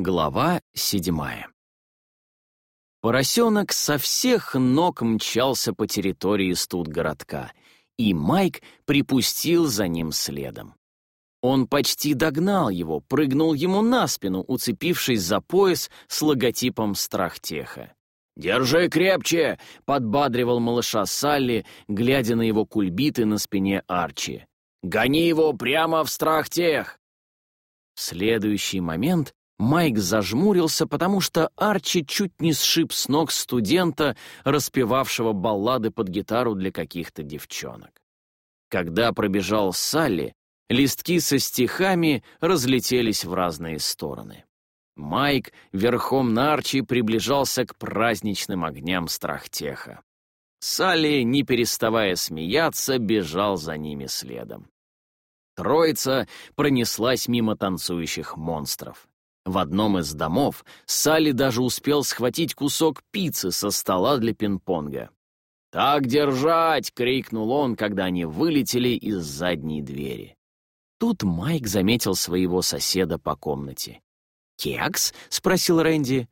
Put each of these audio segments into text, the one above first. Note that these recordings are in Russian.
Глава седьмая Поросенок со всех ног мчался по территории студгородка, и Майк припустил за ним следом. Он почти догнал его, прыгнул ему на спину, уцепившись за пояс с логотипом «Страхтеха». «Держи крепче!» — подбадривал малыша Салли, глядя на его кульбиты на спине Арчи. «Гони его прямо в Страхтех!» В следующий момент Майк зажмурился, потому что Арчи чуть не сшиб с ног студента, распевавшего баллады под гитару для каких-то девчонок. Когда пробежал Салли, листки со стихами разлетелись в разные стороны. Майк верхом на Арчи приближался к праздничным огням страхтеха. Салли, не переставая смеяться, бежал за ними следом. Троица пронеслась мимо танцующих монстров. В одном из домов Салли даже успел схватить кусок пиццы со стола для пинг-понга. «Так держать!» — крикнул он, когда они вылетели из задней двери. Тут Майк заметил своего соседа по комнате. «Кекс?» — спросил Рэнди.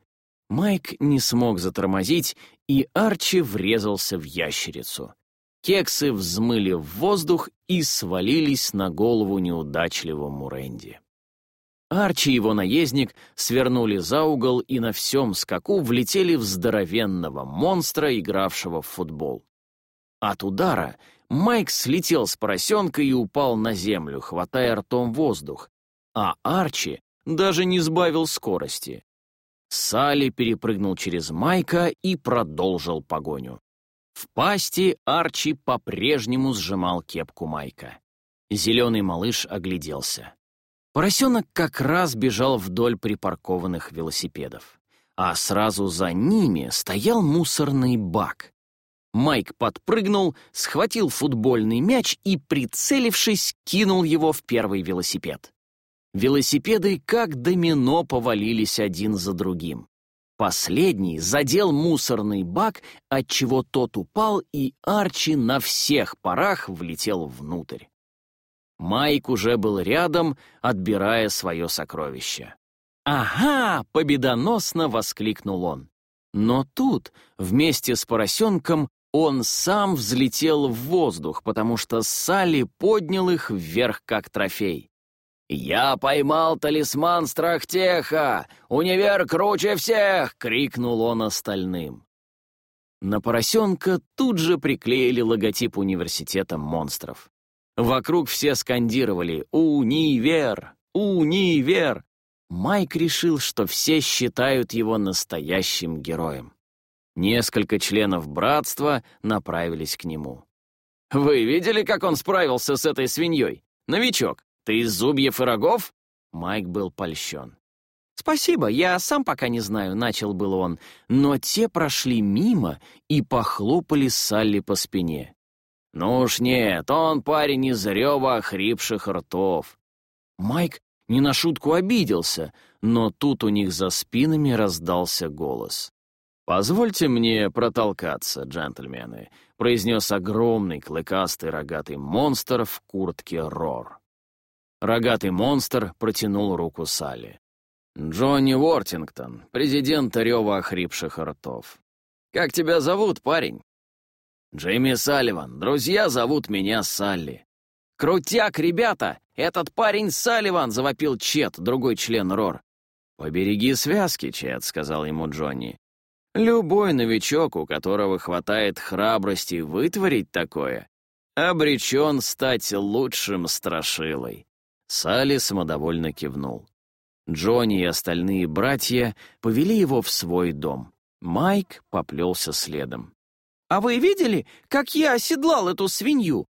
Майк не смог затормозить, и Арчи врезался в ящерицу. Кексы взмыли в воздух и свалились на голову неудачливому Рэнди. Арчи и его наездник свернули за угол и на всем скаку влетели в здоровенного монстра, игравшего в футбол. От удара Майк слетел с поросенка и упал на землю, хватая ртом воздух, а Арчи даже не сбавил скорости. Салли перепрыгнул через Майка и продолжил погоню. В пасти Арчи по-прежнему сжимал кепку Майка. Зеленый малыш огляделся. Поросенок как раз бежал вдоль припаркованных велосипедов. А сразу за ними стоял мусорный бак. Майк подпрыгнул, схватил футбольный мяч и, прицелившись, кинул его в первый велосипед. Велосипеды как домино повалились один за другим. Последний задел мусорный бак, отчего тот упал, и Арчи на всех парах влетел внутрь. Майк уже был рядом, отбирая свое сокровище. «Ага!» — победоносно воскликнул он. Но тут, вместе с поросенком, он сам взлетел в воздух, потому что Салли поднял их вверх как трофей. «Я поймал талисман Страхтеха! Универ круче всех!» — крикнул он остальным. На поросенка тут же приклеили логотип университета монстров. Вокруг все скандировали «Универ! Универ!». Майк решил, что все считают его настоящим героем. Несколько членов братства направились к нему. «Вы видели, как он справился с этой свиньей? Новичок, ты из зубьев и рогов?» Майк был польщен. «Спасибо, я сам пока не знаю», — начал был он, но те прошли мимо и похлопали Салли по спине. «Ну уж нет, он парень из рева охрипших ртов». Майк не на шутку обиделся, но тут у них за спинами раздался голос. «Позвольте мне протолкаться, джентльмены», — произнес огромный клыкастый рогатый монстр в куртке Рор. Рогатый монстр протянул руку Салли. «Джонни Уортингтон, президент рева охрипших ртов. Как тебя зовут, парень?» «Джейми Салливан. Друзья зовут меня Салли». «Крутяк, ребята! Этот парень Салливан!» — завопил Чет, другой член РОР. «Побереги связки, Чет», — сказал ему Джонни. «Любой новичок, у которого хватает храбрости вытворить такое, обречен стать лучшим страшилой». Салли самодовольно кивнул. Джонни и остальные братья повели его в свой дом. Майк поплелся следом. А вы видели, как я оседлал эту свинью?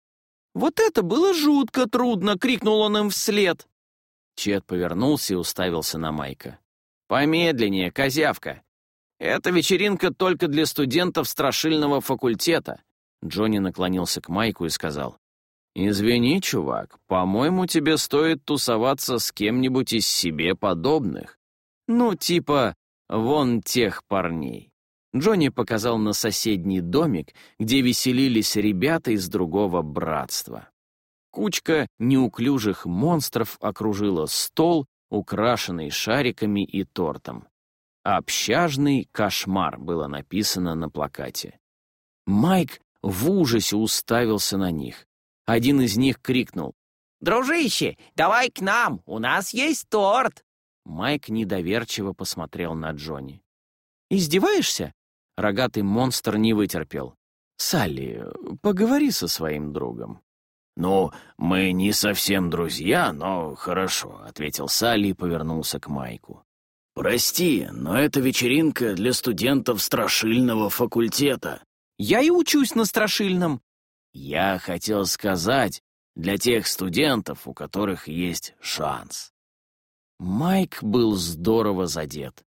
Вот это было жутко трудно!» — крикнул он им вслед. Чет повернулся и уставился на Майка. «Помедленнее, козявка. Это вечеринка только для студентов страшильного факультета». Джонни наклонился к Майку и сказал. «Извини, чувак, по-моему, тебе стоит тусоваться с кем-нибудь из себе подобных. Ну, типа, вон тех парней». Джонни показал на соседний домик, где веселились ребята из другого братства. Кучка неуклюжих монстров окружила стол, украшенный шариками и тортом. «Общажный кошмар» было написано на плакате. Майк в ужасе уставился на них. Один из них крикнул. «Дружище, давай к нам, у нас есть торт!» Майк недоверчиво посмотрел на Джонни. «Издеваешься?» Рогатый монстр не вытерпел. «Салли, поговори со своим другом». «Ну, мы не совсем друзья, но хорошо», — ответил Салли и повернулся к Майку. «Прости, но это вечеринка для студентов страшильного факультета». «Я и учусь на страшильном». «Я хотел сказать, для тех студентов, у которых есть шанс». Майк был здорово задет.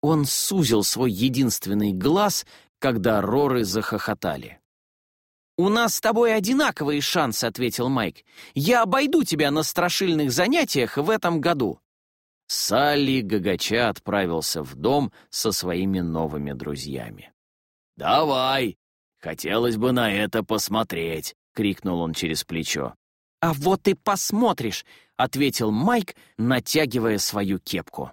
Он сузил свой единственный глаз, когда Роры захохотали. «У нас с тобой одинаковые шансы», — ответил Майк. «Я обойду тебя на страшильных занятиях в этом году». Салли гагача отправился в дом со своими новыми друзьями. «Давай! Хотелось бы на это посмотреть!» — крикнул он через плечо. «А вот и посмотришь!» — ответил Майк, натягивая свою кепку.